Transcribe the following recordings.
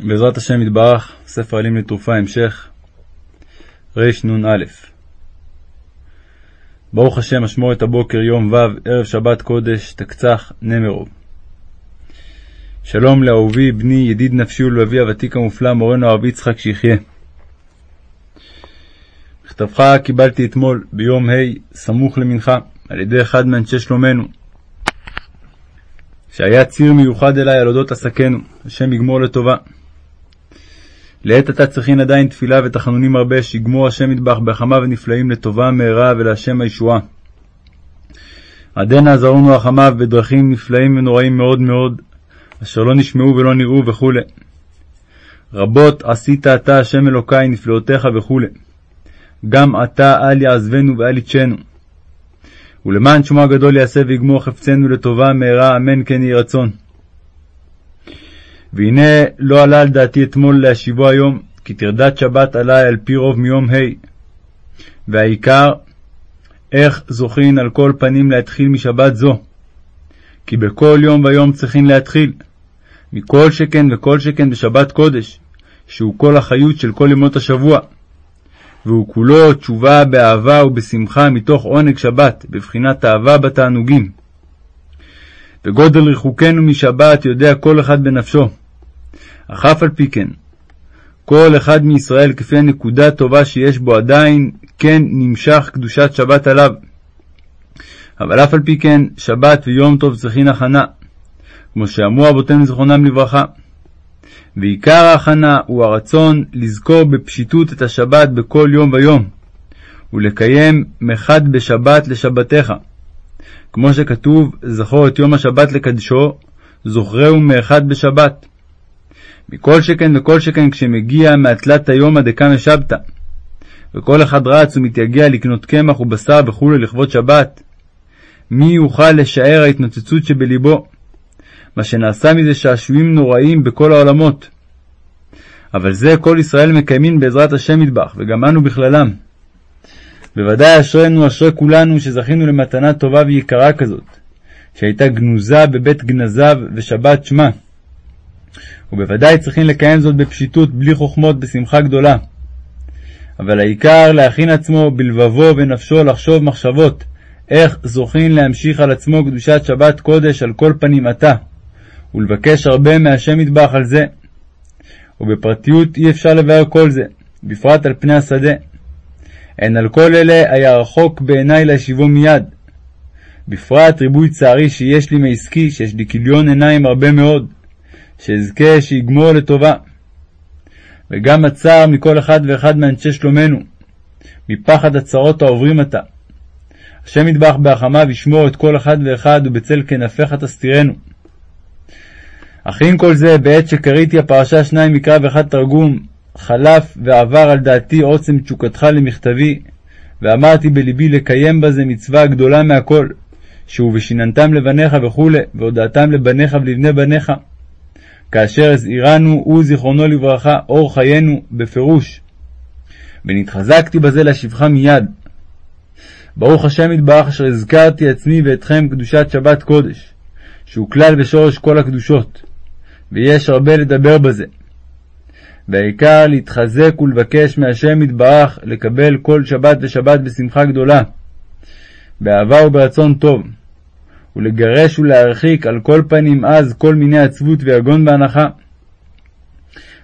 בעזרת השם יתברך, ספר עלים לתרופה, המשך, רנ"א. ברוך השם, אשמורת הבוקר, יום ו', ערב שבת קודש, תקצח, נמרוב. שלום לאהובי, בני, ידיד נפשי ולבבי הוותיק המופלא, מורנו הרב יצחק שיחיה. מכתבך קיבלתי אתמול, ביום ה', סמוך למנחה, על ידי אחד מאנשי שלומנו, שהיה ציר מיוחד אליי על אודות עסקנו, השם יגמור לטובה. לעת עתה צריכין עדיין תפילה ותחנונים הרבה, שיגמור השם ידבח בהחמיו ונפלאים לטובה מהרה ולהשם הישועה. עדנה עזרונו החמיו בדרכים נפלאים ונוראים מאוד מאוד, אשר לא נשמעו ולא נראו וכו'. רבות עשית אתה השם אלוקי נפלאותיך וכו'. גם עתה אל יעזבנו ואל יתשנו. ולמען שמו הגדול יעשה ויגמור חפצנו לטובה מהרה, אמן כן יהי רצון. והנה לא עלה על דעתי אתמול להשיבו היום, כי טרדת שבת עלי על פי רוב מיום ה', והעיקר, איך זוכין על כל פנים להתחיל משבת זו, כי בכל יום ויום צריכין להתחיל, מכל שכן וכל שכן בשבת קודש, שהוא כל החיות של כל ימות השבוע. והוא כולו תשובה באהבה ובשמחה מתוך עונג שבת, בבחינת אהבה בתענוגים. וגודל ריחוקנו משבת יודע כל אחד בנפשו. אך אף על פי כן, כל אחד מישראל כפי הנקודה הטובה שיש בו עדיין, כן נמשך קדושת שבת עליו. אבל אף על פי כן, שבת ויום טוב צריכין הכנה, כמו שאמרו אבותינו זיכרונם לברכה. ועיקר ההכנה הוא הרצון לזכור בפשיטות את השבת בכל יום ויום, ולקיים מחד בשבת לשבתך. כמו שכתוב, זכור את יום השבת לקדשו, זוכרהו מאחד בשבת. מכל שכן וכל שכן כשמגיע מהתלת היום דקה שבתא, וכל אחד רץ ומתייגע לקנות קמח ובשר וכו' לכבוד שבת, מי יוכל לשער ההתנוצצות שבלבו? מה שנעשה מזה שעשועים נוראים בכל העולמות. אבל זה כל ישראל מקיימים בעזרת השם מטבח, וגם אנו בכללם. בוודאי אשרינו, אשרי כולנו, שזכינו למתנה טובה ויקרה כזאת, שהייתה גנוזה בבית גנזיו ושבת שמה. ובוודאי צריכים לקיים זאת בפשיטות, בלי חוכמות, בשמחה גדולה. אבל העיקר להכין עצמו בלבבו ונפשו לחשוב מחשבות, איך זוכין להמשיך על עצמו קדושת שבת קודש על כל פנים עתה, ולבקש הרבה מהשם מטבח על זה. ובפרטיות אי אפשר לבאר כל זה, בפרט על פני השדה. הן על כל אלה היה רחוק בעיניי להשיבו מיד. בפרט ריבוי צערי שיש לי מעסקי, שיש לי כיליון עיניים הרבה מאוד, שאזכה שיגמור לטובה. וגם הצער מכל אחד ואחד מאנשי שלומנו, מפחד הצרות העוברים עתה. השם יטבח בהחמיו ישמור את כל אחד ואחד, ובצל כנפיך תסתירנו. אך עם כל זה, בעת שקראתי הפרשה שניים מקרא ואחד תרגום, חלף ועבר על דעתי עוצם תשוקתך למכתבי, ואמרתי בלבי לקיים בזה מצווה גדולה מהכל, שהוא ושיננתם לבניך וכו', והודעתם לבניך ולבני בניך. כאשר הזהירנו, הוא זיכרונו לברכה, אור חיינו, בפירוש. ונתחזקתי בזה להשיבך מיד. ברוך השם יתברך אשר הזכרתי עצמי ואתכם קדושת שבת קודש, שהוא כלל ושורש כל הקדושות, ויש הרבה לדבר בזה. והעיקר להתחזק ולבקש מהשם יתברך לקבל כל שבת ושבת בשמחה גדולה, באהבה וברצון טוב, ולגרש ולהרחיק על כל פנים אז כל מיני עצבות ויגון בהנחה.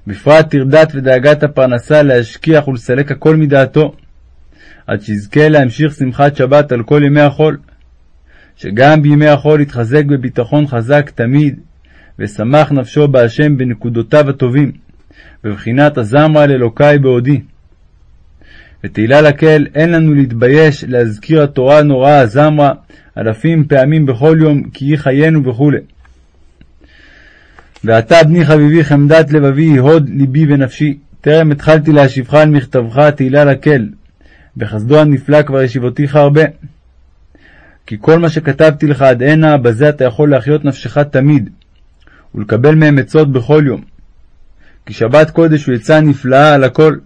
בפרט טרדת ודאגת הפרנסה להשכיח ולסלק הכל מדעתו, עד שיזכה להמשיך שמחת שבת על כל ימי החול, שגם בימי החול יתחזק בביטחון חזק תמיד, ושמח נפשו בהשם בנקודותיו הטובים, בבחינת הזמרה לאלוקי בעודי. ותהילה לקהל אין לנו להתבייש להזכיר התורה הנוראה הזמרה אלפים פעמים בכל יום כי היא חיינו וכו'. ועתה בני חביבי חמדת לבבי הוד ליבי ונפשי טרם התחלתי להשיבך על מכתבך תהילה לקהל בחסדו הנפלא כבר ישיבותיך הרבה. כי כל מה שכתבתי לך עד הנה, בזה אתה יכול להחיות נפשך תמיד, ולקבל מהם עצות בכל יום. כי שבת קודש הוא עצה נפלאה על הכל,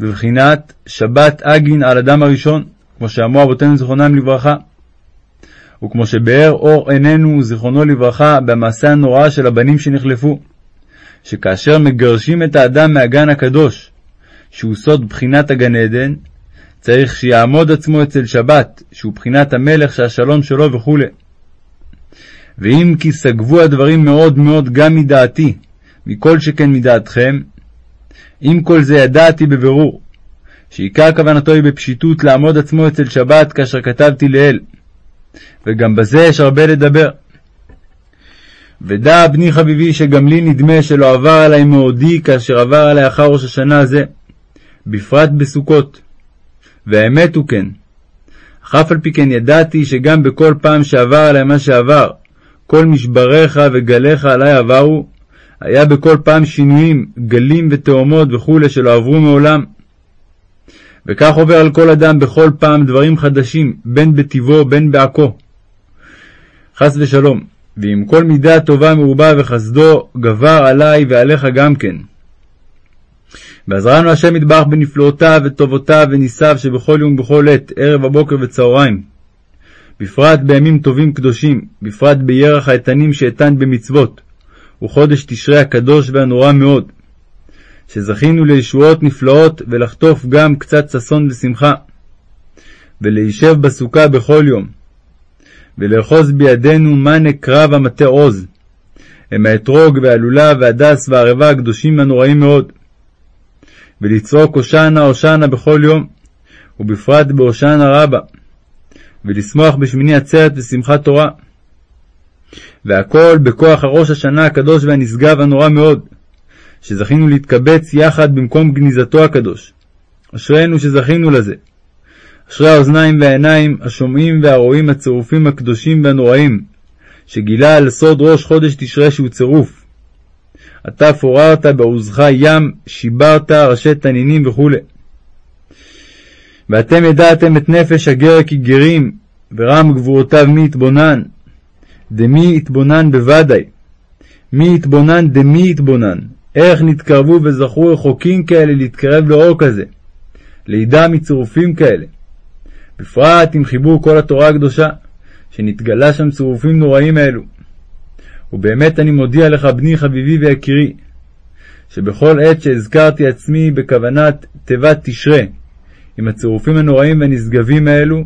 בבחינת שבת אגין על אדם הראשון, כמו שאמרו אבותינו זיכרונם לברכה. וכמו שבאר אור עינינו, זיכרונו לברכה, במעשה הנורא של הבנים שנחלפו, שכאשר מגרשים את האדם מהגן הקדוש, שהוא סוד בחינת הגן עדן, צריך שיעמוד עצמו אצל שבת, שהוא בחינת המלך שהשלום שלו וכו'. ואם כי סגבו הדברים מאוד מאוד גם מדעתי, מכל שכן מדעתכם, עם כל זה ידעתי בבירור, שעיקר כוונתו היא בפשיטות לעמוד עצמו אצל שבת כאשר כתבתי לאל, וגם בזה יש הרבה לדבר. ודע בני חביבי שגם לי נדמה שלא עבר עלי מאודי כאשר עבר עלי אחר ראש השנה הזה, בפרט בסוכות. והאמת הוא כן. אך אף על פי כן ידעתי שגם בכל פעם שעבר עלי מה שעבר, כל משבריך וגליך עלי עברו, היה בכל פעם שינויים, גלים ותאומות וכולי שלא עברו מעולם. וכך עובר על כל אדם בכל פעם דברים חדשים, בין בטבעו בין בעכו. חס ושלום, ועם כל מידה טובה מרובה וחסדו גבר עלי ועליך גם כן. ועזרנו השם יתברך בנפלאותיו וטובותיו וניסיו שבכל יום ובכל עת, ערב הבוקר וצהריים. בפרט בימים טובים קדושים, בפרט בירח האיתנים שאיתן במצוות, וחודש תשרי הקדוש והנורא מאוד, שזכינו לישועות נפלאות ולחטוף גם קצת ששון ושמחה, ולהישב בסוכה בכל יום, ולאחוז בידינו מנה קרב המטה עוז, הם האתרוג והלולב והדס והערבה הקדושים והנוראים מאוד, ולצעוק הושענא הושענא בכל יום, ובפרט בהושענא רבה, ולשמוח בשמיני עצרת ושמחת תורה. והכל בכוח הראש השנה הקדוש והנשגב הנורא מאוד, שזכינו להתקבץ יחד במקום גניזתו הקדוש. אשרינו שזכינו לזה. אשרי האוזניים והעיניים, השומעים והרואים הצירופים הקדושים והנוראים, שגילה על סוד ראש חודש תשרי שהוא צירוף. אתה פוררת בעוזך ים, שיברת ראשי תנינים וכו'. ואתם ידעתם את נפש הגר כי גרים, ורם גבורותיו מי יתבונן. דמי יתבונן בוודאי. מי יתבונן דמי יתבונן. איך נתקרבו וזכרו רחוקים כאלה להתקרב לאור כזה, לידע מצירופים כאלה. בפרט עם חיבור כל התורה הקדושה, שנתגלה שם צירופים נוראים אלו. ובאמת אני מודיע לך, בני חביבי ויקירי, שבכל עת שהזכרתי עצמי בכוונת תיבת תשרה, עם הצירופים הנוראים והנשגבים האלו,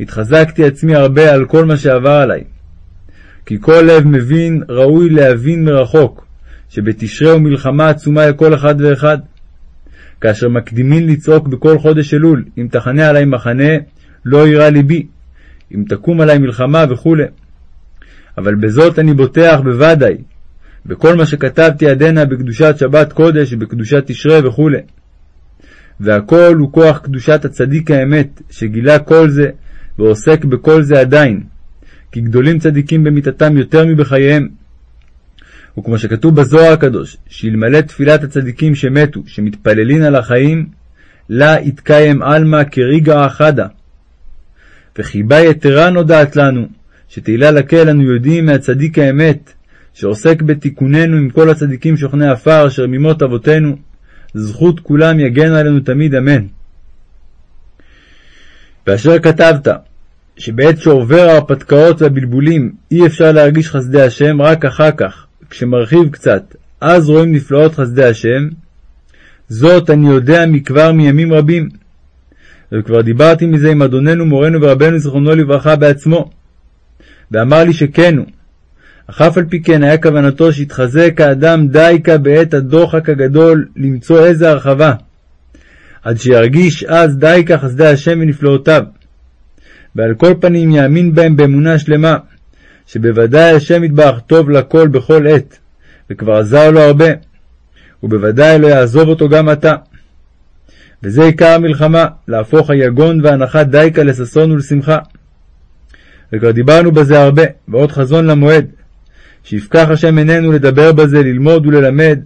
התחזקתי עצמי הרבה על כל מה שעבר עלי. כי כל לב מבין ראוי להבין מרחוק, שבתשרה הוא מלחמה עצומה לכל אחד ואחד. כאשר מקדימין לצעוק בכל חודש אלול, אם תחנה עלי מחנה, לא יירא ליבי, אם תקום עלי מלחמה וכו'. אבל בזאת אני בוטח בוודאי, בכל מה שכתבתי עדנה בקדושת שבת קודש ובקדושת תשרה וכו'. והכל הוא כוח קדושת הצדיק האמת, שגילה כל זה, ועוסק בכל זה עדיין. כי גדולים צדיקים במיתתם יותר מבחייהם. וכמו שכתוב בזוהר הקדוש, שאלמלא תפילת הצדיקים שמתו, שמתפללין על החיים, לה יתקיים עלמא כריגה אחדה. וחיבה יתרה נודעת לנו, שתהילה לקהל אנו יודעים מהצדיק האמת, שעוסק בתיקוננו עם כל הצדיקים שוכני עפר, אשר ממות אבותינו, זכות כולם יגן עלינו תמיד, אמן. ואשר כתבת, שבעת שעובר ההרפתקאות והבלבולים אי אפשר להרגיש חסדי השם רק אחר כך, כשמרחיב קצת, אז רואים נפלאות חסדי השם, זאת אני יודע מכבר מימים רבים. וכבר דיברתי מזה עם אדוננו מורנו ורבנו זיכרונו לברכה בעצמו, ואמר לי שכן הוא. אך אף על פי כן היה כוונתו שיתחזק האדם דייקה בעת הדוחק הגדול למצוא איזה הרחבה, עד שירגיש אז דייקה חסדי השם ונפלאותיו. ועל כל פנים יאמין בהם באמונה שלמה, שבוודאי השם יתברך טוב לכל בכל עת, וכבר עזר לו הרבה, ובוודאי לא יעזוב אותו גם עתה. וזה עיקר המלחמה, להפוך היגון והנחת דייקה לששון ולשמחה. וכבר דיברנו בזה הרבה, ועוד חזון למועד, שיפקח השם עינינו לדבר בזה, ללמוד וללמד,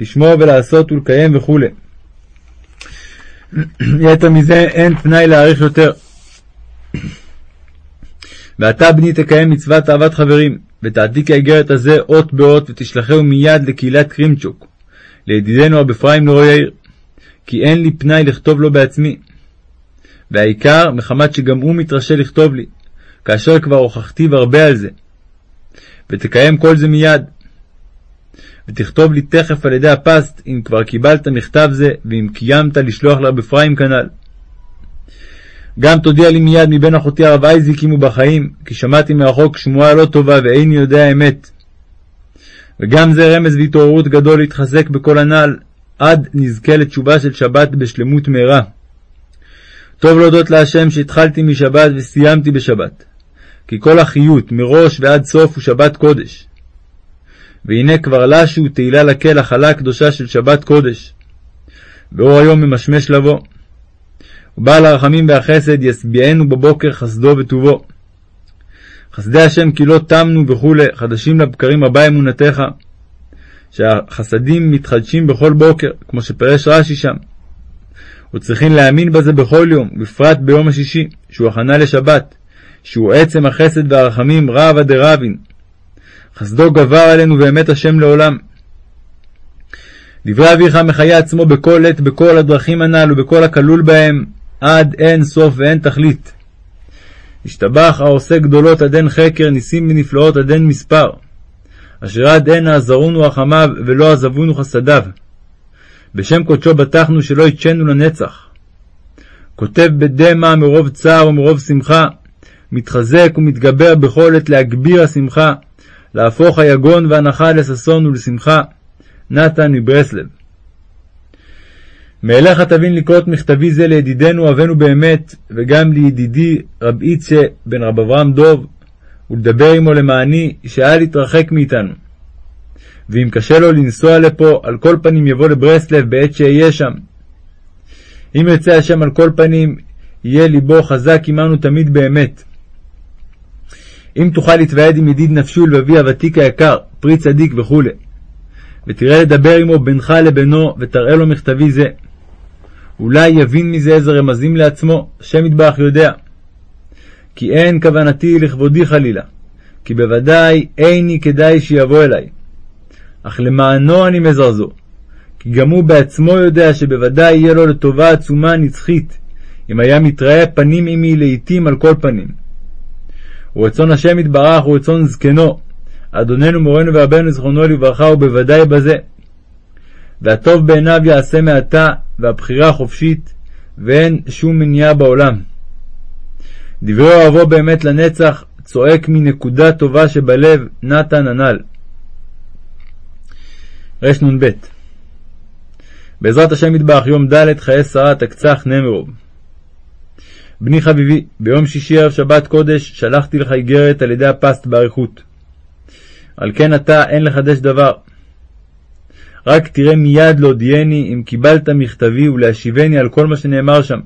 לשמוע ולעשות ולקיים וכו'. יתר מזה אין פנאי להאריך יותר. ואתה בני תקיים מצוות אהבת חברים, ותעתיק האיגרת הזה אות באות, ותשלחהו מיד לקהילת קרימצ'וק, לידידנו רב אפרים יאיר, כי אין לי פנאי לכתוב לו בעצמי. והעיקר, מחמת שגם הוא מתרשה לכתוב לי, כאשר כבר הוכחתיו הרבה על זה. ותקיים כל זה מיד. ותכתוב לי תכף על ידי הפסט, אם כבר קיבלת מכתב זה, ואם קיימת לשלוח לרב אפרים כנ"ל. גם תודיע לי מיד מבין אחותי הרב אייזיק אם הוא בחיים, כי שמעתי מרחוק שמועה לא טובה ואיני יודע אמת. וגם זה רמז והתעוררות גדול להתחזק בכל הנ"ל, עד נזכה לתשובה של שבת בשלמות מהרה. טוב להודות להשם שהתחלתי משבת וסיימתי בשבת, כי כל החיות מראש ועד סוף הוא שבת קודש. והנה כבר לשו תהילה לקל החלה הקדושה של שבת קודש. ואור היום ממשמש לבוא. ובעל הרחמים והחסד ישביענו בבוקר חסדו וטובו. חסדי השם כי לא תמנו וכו', חדשים לבקרים הבא אמונתך. שהחסדים מתחדשים בכל בוקר, כמו שפרש רש"י שם. וצריכים להאמין בזה בכל יום, בפרט ביום השישי, שהוא הכנה לשבת, שהוא עצם החסד והרחמים רבא דרבין. חסדו גבר עלינו ואמת השם לעולם. דברי אביך מחיי עצמו בכל עת, בכל הדרכים הנ"ל ובכל הכלול בהם, עד אין סוף ואין תכלית. השתבח העושה גדולות עד אין חקר, ניסים ונפלאות עד אין מספר. אשר עד הנה עזרונו רחמיו, ולא עזבונו חסדיו. בשם קודשו בטחנו שלא יתשנו לנצח. כותב בדמע מרוב צער ומרוב שמחה, מתחזק ומתגבר בכל עת להגביר השמחה, להפוך היגון והנחה לששון ולשמחה. נתן מברסלב מאליך תבין לקרות מכתבי זה לידידנו אבינו באמת, וגם לידידי רב איצ'ה בן רב אברהם דוב, ולדבר עמו למעני, שאל יתרחק מאיתנו. ואם קשה לו לנסוע לפה, על כל פנים יבוא לברסלב בעת שאהיה שם. אם ירצה השם על כל פנים, יהיה ליבו חזק עמנו תמיד באמת. אם תוכל להתוועד עם ידיד נפשי ולבבי הוותיק היקר, פרי צדיק וכו', ותראה לדבר עמו בינך לבינו, ותראה לו מכתבי זה. אולי יבין מזה איזה רמזים לעצמו, השם יתברך יודע. כי אין כוונתי לכבודי חלילה, כי בוודאי איני כדאי שיבוא אליי. אך למענו אני מזרזו, כי גם הוא בעצמו יודע שבוודאי יהיה לו לטובה עצומה נצחית, אם היה מתראה פנים עמי לעתים על כל פנים. ורצון השם יתברך הוא רצון זקנו, אדוננו מורנו ורבנו זכרונו לברכה ובוודאי בזה. והטוב בעיניו יעשה מעתה, והבחירה חופשית, ואין שום מניעה בעולם. דברי אוהבו באמת לנצח, צועק מנקודה טובה שבלב, נתן הנ"ל. רנ"ב בעזרת השם יתברך, יום ד' חיי שרה תקצח נמרוב. בני חביבי, ביום שישי ערב שבת קודש שלחתי לך איגרת על ידי הפסט באריכות. על כן אתה אין לחדש דבר. רק תראה מיד להודיעני אם קיבלת מכתבי ולהשיבני על כל מה שנאמר שם.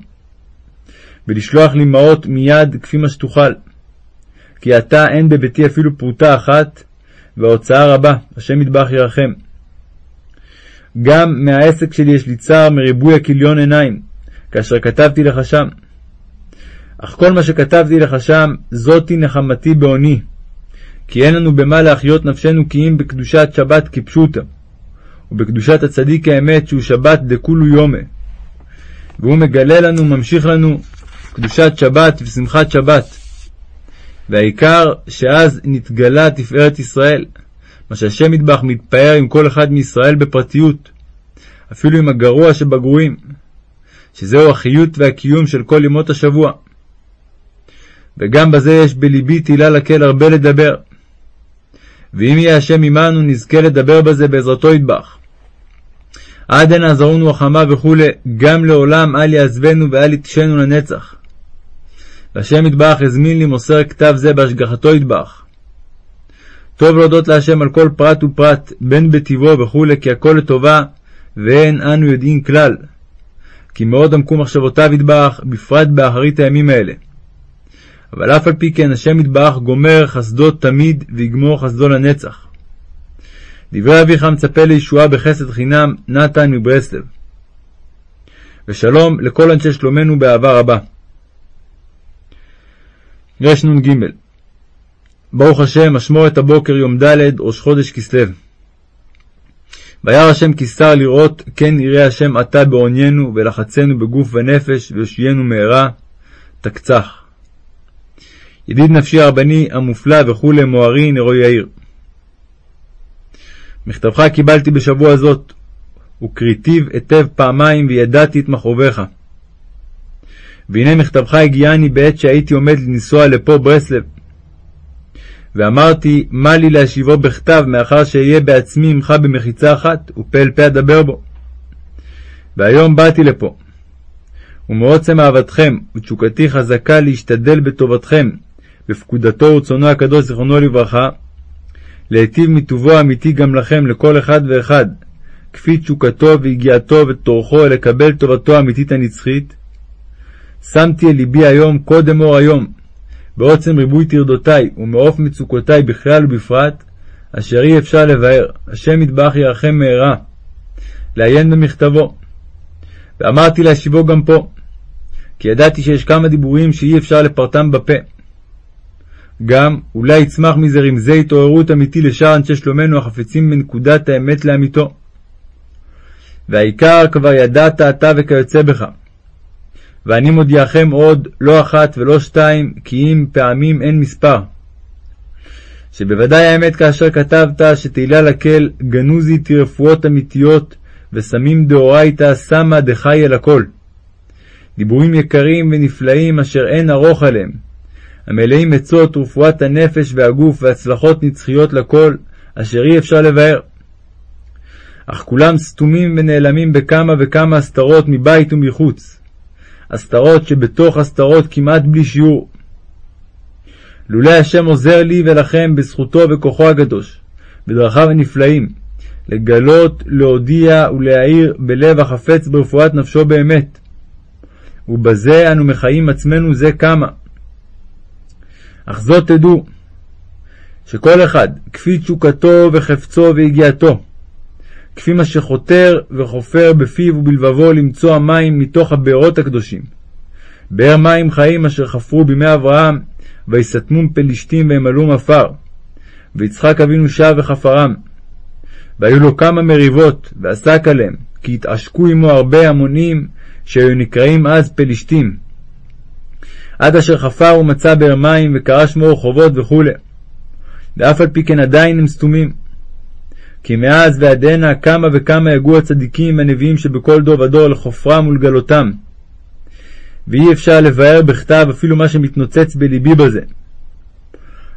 ולשלוח לי מעות מיד כפי מה שתוכל. כי עתה אין בביתי אפילו פרוטה אחת, וההוצאה רבה, השם יטבח ירחם. גם מהעסק שלי יש לי צער מריבוי הכיליון עיניים, כאשר כתבתי לך שם. אך כל מה שכתבתי לך שם, זאתי נחמתי בעוני. כי אין לנו במה להחיות נפשנו כי אם בקדושת שבת כפשוטה, ובקדושת הצדיק האמת שהוא שבת דכולו יומה. והוא מגלה לנו, ממשיך לנו, קדושת שבת ושמחת שבת. והעיקר שאז נתגלה תפארת ישראל, מה שהשם מטבח מתפאר עם כל אחד מישראל בפרטיות, אפילו עם הגרוע שבגרועים, שזהו החיות והקיום של כל ימות השבוע. וגם בזה יש בלבי תהילה לקל הרבה לדבר. ואם יהיה השם עמנו, נזכה לדבר בזה בעזרתו ידבח. עד הנה עזרונו החמה וכו', גם לעולם אל יעזבנו ואל יתשנו לנצח. והשם יתברך הזמין לי מוסר כתב זה בהשגחתו יתברך. טוב להודות להשם על כל פרט ופרט, בין בטבעו וכו', כי הכל לטובה, ואין אנו יודעים כלל. כי מאוד עמקו מחשבותיו יתברך, בפרט באחרית הימים האלה. אבל אף על פי כן השם יתברך גומר חסדו תמיד, ויגמור חסדו לנצח. דברי אביך מצפה לישועה בחסד חינם, נתן מברסלב. ושלום לכל אנשי שלומנו באהבה רבה. רנ"ג ברוך השם, אשמורת הבוקר יום ד', ראש חודש כסלו. וירא השם כשר לראות, כן יראה השם עתה בעוניינו, ולחצנו בגוף ונפש, ויושיינו מהרה, תקצח. ידיד נפשי הרבני המופלא וכולי מוהרי נרו יאיר. מכתבך קיבלתי בשבוע זאת, וקריתיו היטב פעמיים וידעתי את מכאוביך. והנה מכתבך הגיעני בעת שהייתי עומד לנסוע לפה ברסלב. ואמרתי, מה לי להשיבו בכתב, מאחר שאהיה בעצמי עמך במחיצה אחת, ופה אל פה אדבר בו. והיום באתי לפה. ומעוצם אהבתכם ותשוקתי חזקה להשתדל בטובתכם, בפקודתו ורצונו הקדוש זיכרונו לברכה, להיטיב מטובו האמיתי גם לכם, לכל אחד ואחד, כפי תשוקתו ויגיעתו וטורחו לקבל טובתו האמיתית הנצחית, שמתי אל ליבי היום קודם אור היום, בעוצם ריבוי טרדותי ומעוף מצוקותי בכלל ובפרט, אשר אי אפשר לבאר, השם יתברך ירחם מהרה, לעיין במכתבו. ואמרתי להשיבו גם פה, כי ידעתי שיש כמה דיבורים שאי אפשר לפרטם בפה. גם אולי יצמח מזה רמזי התעוררות אמיתי לשאר אנשי שלומנו החפצים בנקודת האמת לאמיתו. והעיקר כבר ידעת אתה וכיוצא בך. ואני מודיעכם עוד לא אחת ולא שתיים, כי אם פעמים אין מספר. שבוודאי האמת כאשר כתבת שתהילה לקל גנוזי תרפואות אמיתיות וסמים דאורייתא סמא דחי אל הכל. דיבורים יקרים ונפלאים אשר אין ארוך עליהם, המלאים עצות ורפואת הנפש והגוף והצלחות נצחיות לכל, אשר אי אפשר לבאר. אך כולם סתומים ונעלמים בכמה וכמה הסתרות מבית ומחוץ. הסתרות שבתוך הסתרות כמעט בלי שיעור. לולא השם עוזר לי ולכם בזכותו וכוחו הקדוש, בדרכיו הנפלאים, לגלות, להודיע ולהאיר בלב החפץ ברפואת נפשו באמת. ובזה אנו מחיים עצמנו זה כמה. אך זאת תדעו, שכל אחד, כפי תשוקתו וחפצו ויגיעתו, כפי מה שחותר וחופר בפיו ובלבבו למצוא המים מתוך הבארות הקדושים. באר מים חיים אשר חפרו בימי אברהם, ויסתמום פלישתים וימלאום עפר. ויצחק אבינו שב וחפרם. והיו לו כמה מריבות, ועסק עליהם, כי התעשקו עמו הרבה המונים, שהיו נקראים אז פלישתים. עד אשר חפר ומצא באר מים, וקרא שמו רחובות וכו'. ואף על פי כן עדיין הם סתומים. כי מאז ועד הנה כמה וכמה יגעו הצדיקים והנביאים שבכל דור ודור לחופרם ולגלותם. ואי אפשר לבאר בכתב אפילו מה שמתנוצץ בלבי בזה.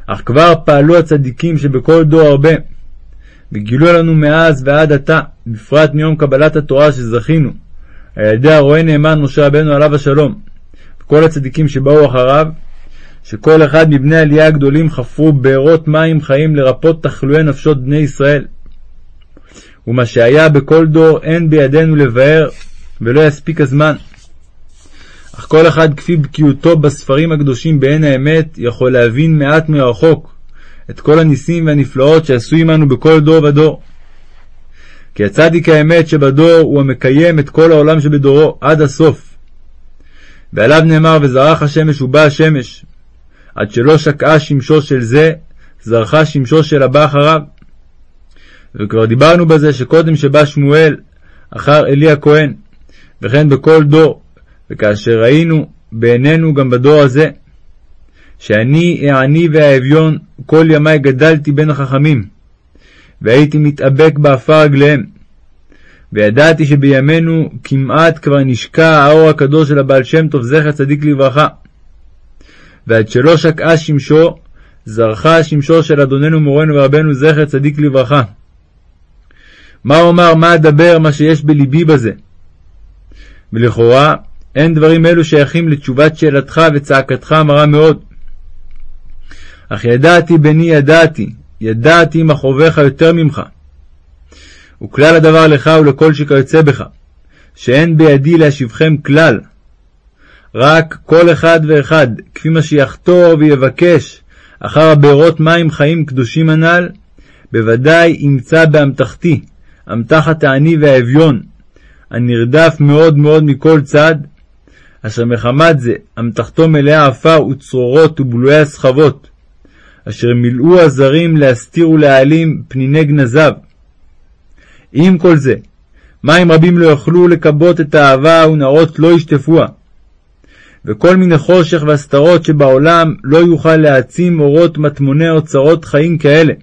אך כבר פעלו הצדיקים שבכל דור הרבה, וגילו לנו מאז ועד עתה, בפרט מיום קבלת התורה שזכינו, על ידי הרועה נאמן משה רבנו עליו השלום, וכל הצדיקים שבאו אחריו, שכל אחד מבני עלייה הגדולים חפרו בארות מים חיים לרפות תחלואי נפשות בני ישראל. ומה שהיה בכל דור אין בידינו לבאר, ולא יספיק הזמן. אך כל אחד כפי בקיאותו בספרים הקדושים בעין האמת, יכול להבין מעט מרחוק את כל הניסים והנפלאות שעשו עמנו בכל דור ודור. כי הצדיק האמת שבדור הוא המקיים את כל העולם שבדורו עד הסוף. ועליו נאמר וזרח השמש ובא השמש, עד שלא שקעה שמשו של זה, זרחה שמשו של הבא אחריו. וכבר דיברנו בזה שקודם שבא שמואל אחר עלי הכהן, וכן בכל דור, וכאשר ראינו בעינינו גם בדור הזה, שאני העני והאביון כל ימי גדלתי בין החכמים, והייתי מתאבק באפר רגליהם, וידעתי שבימינו כמעט כבר נשקע האור הקדוש של הבעל שם טוב זכר צדיק לברכה. ועד שלא שקעה שמשו, זרחה שמשו של אדוננו מורנו ורבנו זכר צדיק לברכה. מה אומר, מה אדבר, מה שיש בלבי בזה? ולכאורה, אין דברים אלו שייכים לתשובת שאלתך וצעקתך המרה מאוד. אך ידעתי בני ידעתי, ידעתי מכאוביך יותר ממך. וכלל הדבר לך ולכל שכיוצא בך, שאין בידי להשיבכם כלל. רק כל אחד ואחד, כפי מה שיחתור ויבקש אחר הבארות מים חיים קדושים הנ"ל, בוודאי ימצא באמתחתי, אמתחת העני והאביון, הנרדף מאוד מאוד מכל צד, אשר מחמת זה אמתחתו מלאה עפר וצרורות ובלויי הסחבות, אשר מילאו הזרים להסתיר ולהעלים פניני גנזיו. עם כל זה, מים רבים לא יוכלו לכבות את האהבה ונערות לא ישטפוה. וכל מיני חושך והסתרות שבעולם לא יוכל להעצים אורות מטמוני אוצרות חיים כאלה,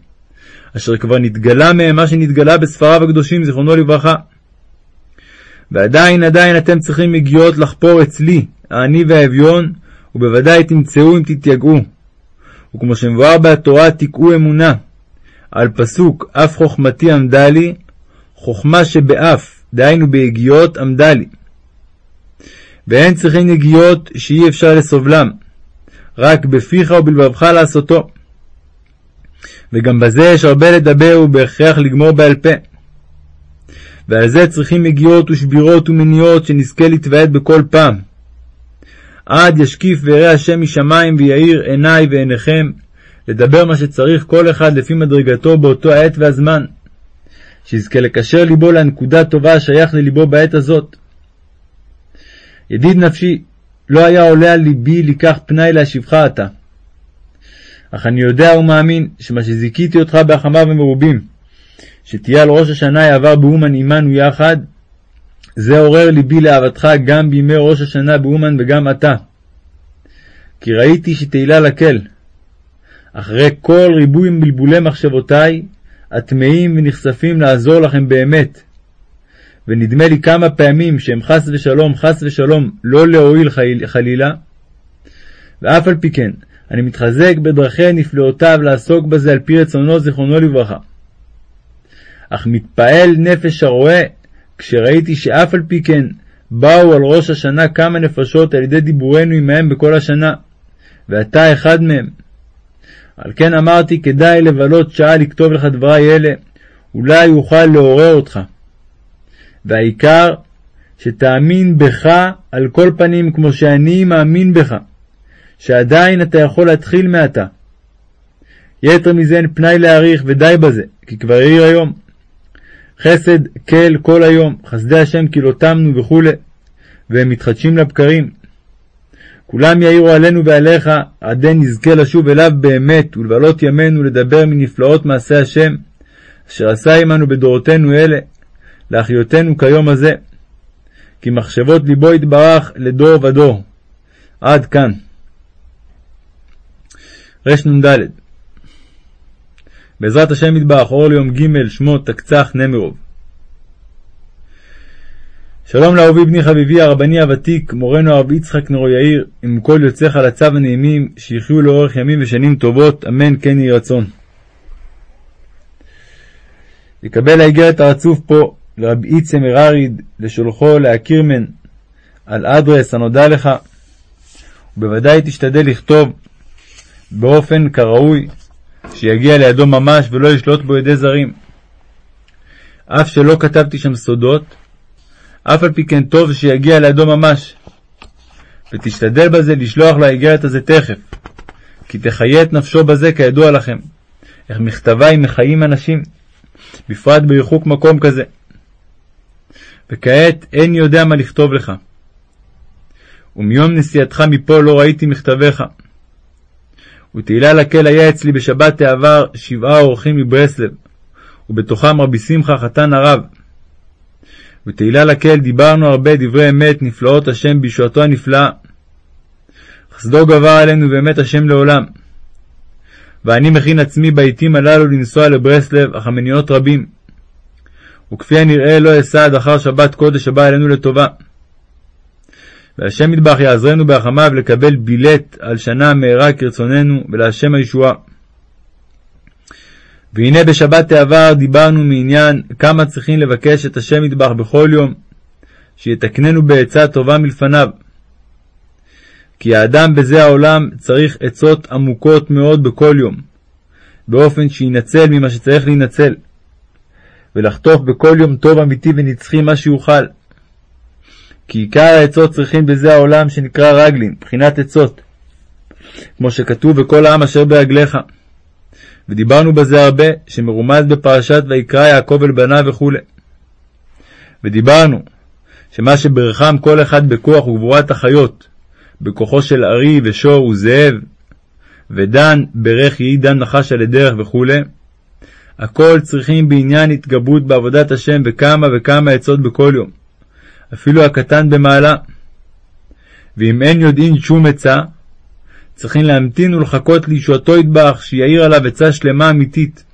אשר כבר נתגלה מהם מה שנתגלה בספריו הקדושים, זיכרונו לברכה. ועדיין עדיין אתם צריכים מגיעות לחפור אצלי, העני והאביון, ובוודאי תמצאו אם תתייגעו. וכמו שמבואר בתורה, תקעו אמונה. על פסוק אף חוכמתי עמדה לי, חוכמה שבאף, דהיינו ביגיעות, עמדה לי. ואין צריכים נגיעות שאי אפשר לסובלם, רק בפיך ובלבבך לעשותו. וגם בזה יש הרבה לדבר ובהכרח לגמור בעל פה. ועל זה צריכים מגיעות ושבירות ומניעות שנזכה להתוועד בכל פעם. עד ישקיף וירא השם משמיים ויאיר עיניי ועיניכם, לדבר מה שצריך כל אחד לפי מדרגתו באותו העת והזמן. שיזכה לקשר ליבו לנקודה טובה השייך לליבו בעת הזאת. ידיד נפשי, לא היה עולה על ליבי לקח פנאי להשיבך עתה. אך אני יודע ומאמין שמה שזיכיתי אותך בהחמיו ומרובים, שתהיה על ראש השנה יעבר באומן עמנו יחד, זה עורר ליבי לאהבתך גם בימי ראש השנה באומן וגם עתה. כי ראיתי שתהילה לקל. אחרי כל ריבוי בלבולי מחשבותיי, הטמאים ונחשפים לעזור לכם באמת. ונדמה לי כמה פעמים שהם חס ושלום, חס ושלום, לא להועיל חלילה, ואף על פי כן, אני מתחזק בדרכי נפלאותיו לעסוק בזה על פי רצונו, זיכרונו לברכה. אך מתפעל נפש הרועה, כשראיתי שאף על פי כן באו על ראש השנה כמה נפשות על ידי דיבורנו עמהם בכל השנה, ואתה אחד מהם. על כן אמרתי, כדאי לבלות שעה לכתוב לך דברי אלה, אולי יוכל לעורר אותך. והעיקר, שתאמין בך על כל פנים כמו שאני מאמין בך, שעדיין אתה יכול להתחיל מעתה. יתר מזה אין פנאי להעריך, ודי בזה, כי כבר העיר היום. חסד כל כל היום, חסדי השם כי לא תמנו וכו', והם מתחדשים לבקרים. כולם יאירו עלינו ועליך, עדי נזכה לשוב אליו באמת, ולבלות ימינו לדבר מנפלאות מעשי השם, אשר עשה עמנו בדורותינו אלה, להחיותנו כיום הזה. כי מחשבות ליבו יתברך לדור ודור. עד כאן. רנ"ד בעזרת השם יתברך, אור ליום ג' שמות תקצח נמרוב. שלום לאהובי בני חביבי הרבני הוותיק, מורנו הרב יצחק נרו יאיר, עם כל יוצאיך לצו הנעימים, שיחיו לאורך ימים ושנים טובות, אמן כן יהי רצון. יקבל האיגרת הרצוף פה לרבי איצה מרריד, לשולחו להקירמן, על אדרס הנודע לך, ובוודאי תשתדל לכתוב באופן כראוי, שיגיע לידו ממש ולא ישלוט בו ידי זרים. אף שלא כתבתי שם סודות, אף על פי כן טוב שיגיע לידו ממש. ותשתדל בזה לשלוח לאיגרת הזה תכף, כי תחיה את נפשו בזה כידוע לכם, איך מכתביי מחיים אנשים, בפרט בריחוק מקום כזה. וכעת אין יודע מה לכתוב לך. ומיום נסיעתך מפה לא ראיתי מכתביך. ותהילה לקהל היה אצלי בשבת העבר שבעה אורחים מברסלב, ובתוכם רבי שמחה חתן הרב. ותהילה לקהל דיברנו הרבה דברי אמת, נפלאות השם בישועתו הנפלאה. חסדו גבר עלינו באמת השם לעולם. ואני מכין עצמי בעתים הללו לנסוע לברסלב, אך המניעות רבים. וכפי הנראה לא אסע עד אחר שבת קודש הבא עלינו לטובה. והשם מטבח יעזרנו בהחמיו לקבל בילט על שנה מהרה כרצוננו ולהשם הישועה. והנה בשבת העבר דיברנו מעניין כמה צריכים לבקש את השם מטבח בכל יום, שיתקננו בעצה טובה מלפניו. כי האדם בזה העולם צריך עצות עמוקות מאוד בכל יום, באופן שינצל ממה שצריך להינצל, ולחטוף בכל יום טוב אמיתי ונצחי מה שיוכל. כי עיקר העצות צריכים בזה העולם שנקרא רגלין, בחינת עצות, כמו שכתוב בכל העם אשר ברגליך. ודיברנו בזה הרבה, שמרומז בפרשת ויקרא יעקב אל בניו וכו'. ודיברנו שמה שברכם כל אחד בכוח וגבורת החיות, בכוחו של ארי ושור וזאב, ודן ברך יהי דן נחש על הדרך וכו', הכל צריכים בעניין התגברות בעבודת השם וכמה וכמה עצות בכל יום. אפילו הקטן במעלה. ואם אין יודעין שום עצה, צריכים להמתין ולחכות לישועתו ידבח, שיעיר עליו עצה שלמה אמיתית.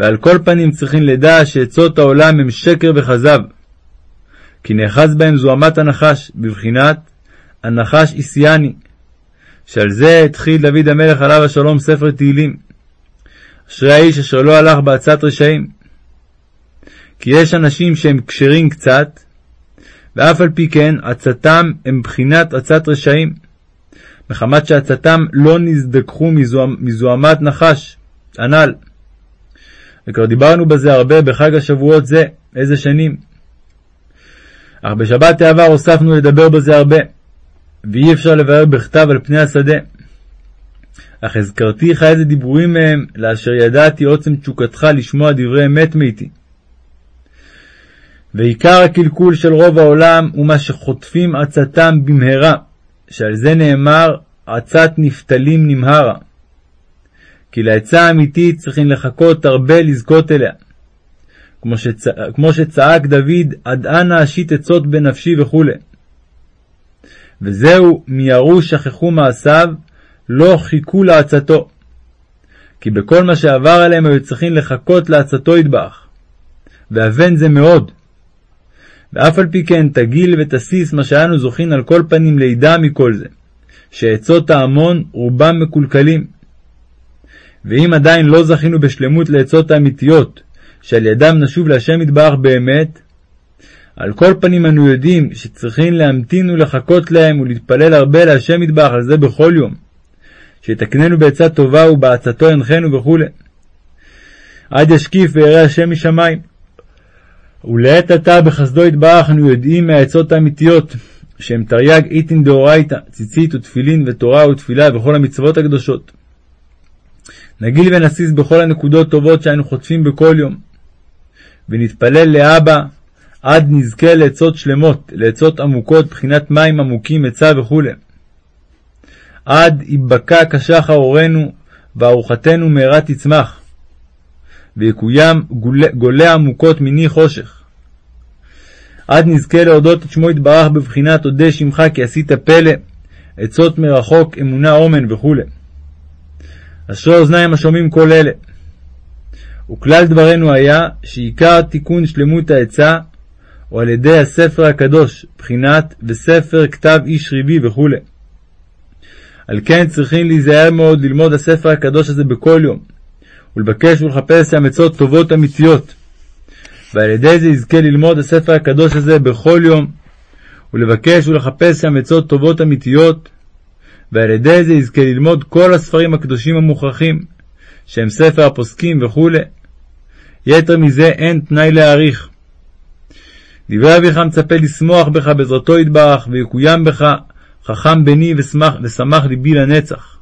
ועל כל פנים צריכים לדע שעצות העולם הם שקר וכזב, כי נאחז בהם זוהמת הנחש, בבחינת הנחש איסיאני, שעל זה התחיל דוד המלך עליו השלום ספר תהילים. אשרי האיש אשר לא הלך בעצת רשעים. כי יש אנשים שהם כשרים קצת, ואף על פי כן עצתם הם בחינת עצת רשעים, מחמת שעצתם לא נזדככו מזוהמת נחש, הנ"ל. וכבר דיברנו בזה הרבה בחג השבועות זה, איזה שנים. אך בשבת העבר הוספנו לדבר בזה הרבה, ואי אפשר לבאר בכתב על פני השדה. אך הזכרתיך איזה דיבורים מהם, לאשר ידעתי עוצם תשוקתך לשמוע דברי אמת מאיתי. ועיקר הקלקול של רוב העולם הוא מה שחוטפים עצתם במהרה, שעל זה נאמר עצת נפתלים נמהרה. כי לעצה האמיתית צריכים לחכות הרבה לזכות אליה. כמו, שצ... כמו שצעק דוד, עד אנה אשית עצות בנפשי וכו'. וזהו, מיהרו שכחו מעשיו, לא חיכו לעצתו. כי בכל מה שעבר עליהם היו צריכים לחכות לעצתו ידבח. ואבן זה מאוד. ואף על פי כן תגיל ותסיס מה שאנו זוכין על כל פנים לידע מכל זה, שעצות ההמון רובם מקולקלים. ואם עדיין לא זכינו בשלמות לעצות האמיתיות, שעל ידם נשוב להשם יתברך באמת, על כל פנים אנו יודעים שצריכים להמתין ולחכות להם ולהתפלל הרבה להשם יתברך על זה בכל יום, שיתקננו בעצה טובה ובעצתו ינחנו וכו'. עד ישקיף וירא השם משמיים. ולעת עתה בחסדו יתברך אנו יודעים מהעצות האמיתיות, שהם תרי"ג איתין דאורייתא, ציצית ותפילין ותורה ותפילה וכל המצוות הקדושות. נגיל ונסיס בכל הנקודות טובות שאנו חוטפים בכל יום, ונתפלל לאבא עד נזכה לעצות שלמות, לעצות עמוקות, בחינת מים עמוקים, עצה וכו'. עד ייבקע כשחר אורנו, וארוחתנו מהרה תצמח, ויקוים גולי עמוקות מיני חושך. עד נזכה להודות את שמו יתברך בבחינת אודה שמך כי עשית פלא, עצות מרחוק, אמונה אומן וכו'. אשרי אוזניים השומעים כל אלה. וכלל דברנו היה שעיקר תיקון שלמות העצה הוא על ידי הספר הקדוש, בחינת וספר כתב איש ריבי וכו'. על כן צריכים להיזהר מאוד ללמוד הספר הקדוש הזה בכל יום, ולבקש ולחפש שם עצות טובות אמיתיות. ועל ידי זה יזכה ללמוד הספר הקדוש הזה בכל יום, ולבקש ולחפש שם עצות טובות אמיתיות, ועל ידי זה יזכה ללמוד כל הספרים הקדושים המוכרחים, שהם ספר הפוסקים וכו'. יתר מזה אין תנאי להעריך. דברי אביך מצפה לשמוח בך בעזרתו יתברך, ויקוים בך חכם בני ושמח, ושמח ליבי לנצח.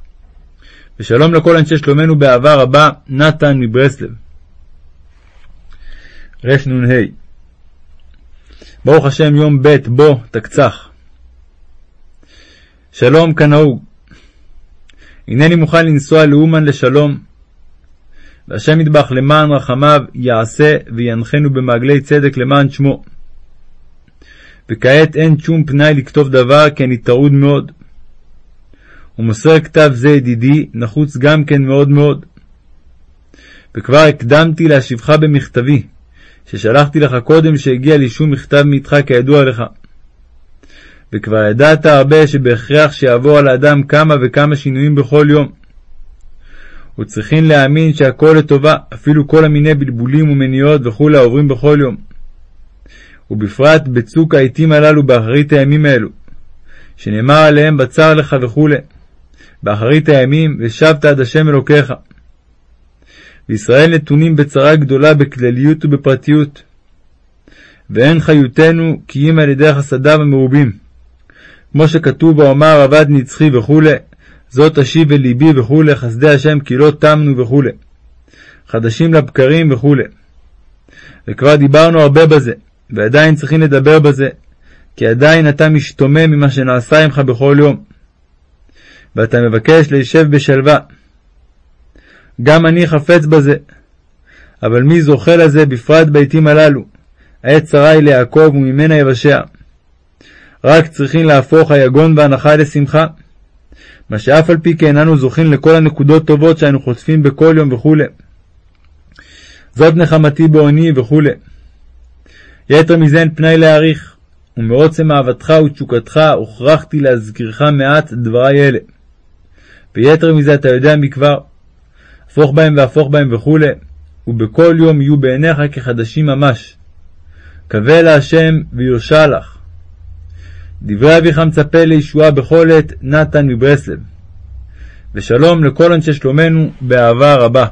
ושלום לכל אנשי שלומנו באהבה רבה, נתן מברסלב. רנ"ה ברוך השם יום ב' בו תקצח. שלום כנהוג. הנני מוכן לנסוע לאומן לשלום, והשם ידבח למען רחמיו יעשה וינחנו במעגלי צדק למען שמו. וכעת אין שום פנאי לכתוב דבר, כי אני טרוד מאוד. ומוסר כתב זה ידידי, נחוץ גם כן מאוד מאוד. וכבר הקדמתי להשיבך במכתבי, ששלחתי לך קודם שהגיע לי שום מכתב מאיתך כידוע לך. וכבר ידעת הרבה שבהכרח שיעבור על האדם כמה וכמה שינויים בכל יום. וצריכים להאמין שהכל לטובה, אפילו כל המיני בלבולים ומניעות וכולי העוברים בכל יום. ובפרט בצוק העתים הללו באחרית הימים האלו, שנאמר עליהם בצר לך וכו', באחרית הימים, ושבת עד השם אלוקיך. וישראל נתונים בצרה גדולה בכלליות ובפרטיות. ואין חיותנו כי אם על ידי חסדיו המרובים. כמו שכתוב ואומר עבד נצחי וכו', זאת אשיב אל ליבי וכו', חסדי השם כי לא תמנו וכו', חדשים לבקרים וכו'. וכבר דיברנו הרבה בזה, ועדיין צריכים לדבר בזה, כי עדיין אתה משתומם ממה שנעשה עמך בכל יום, ואתה מבקש להישב בשלווה. גם אני חפץ בזה, אבל מי זוכה לזה בפרט בעתים הללו? עת צרה היא ליעקב וממנה יבשע. רק צריכים להפוך היגון והנחה לשמחה. מה שאף על פי כן אנו זוכים לכל הנקודות טובות שאנו חוטפים בכל יום וכו'. זאת נחמתי בעוני וכו'. יתר מזה אין פנאי להעריך, ומעוצם אהבתך ותשוקתך הוכרחתי להזכירך מעט דברי אלה. ויתר מזה אתה יודע מכבר. הפוך בהם והפוך בהם וכו', ובכל יום יהיו בעיניך כחדשים ממש. קווה להשם ויושע לך. דברי אביך מצפה לישועה בכל עת, נתן מברסלב. ושלום לכל אנשי שלומנו באהבה רבה.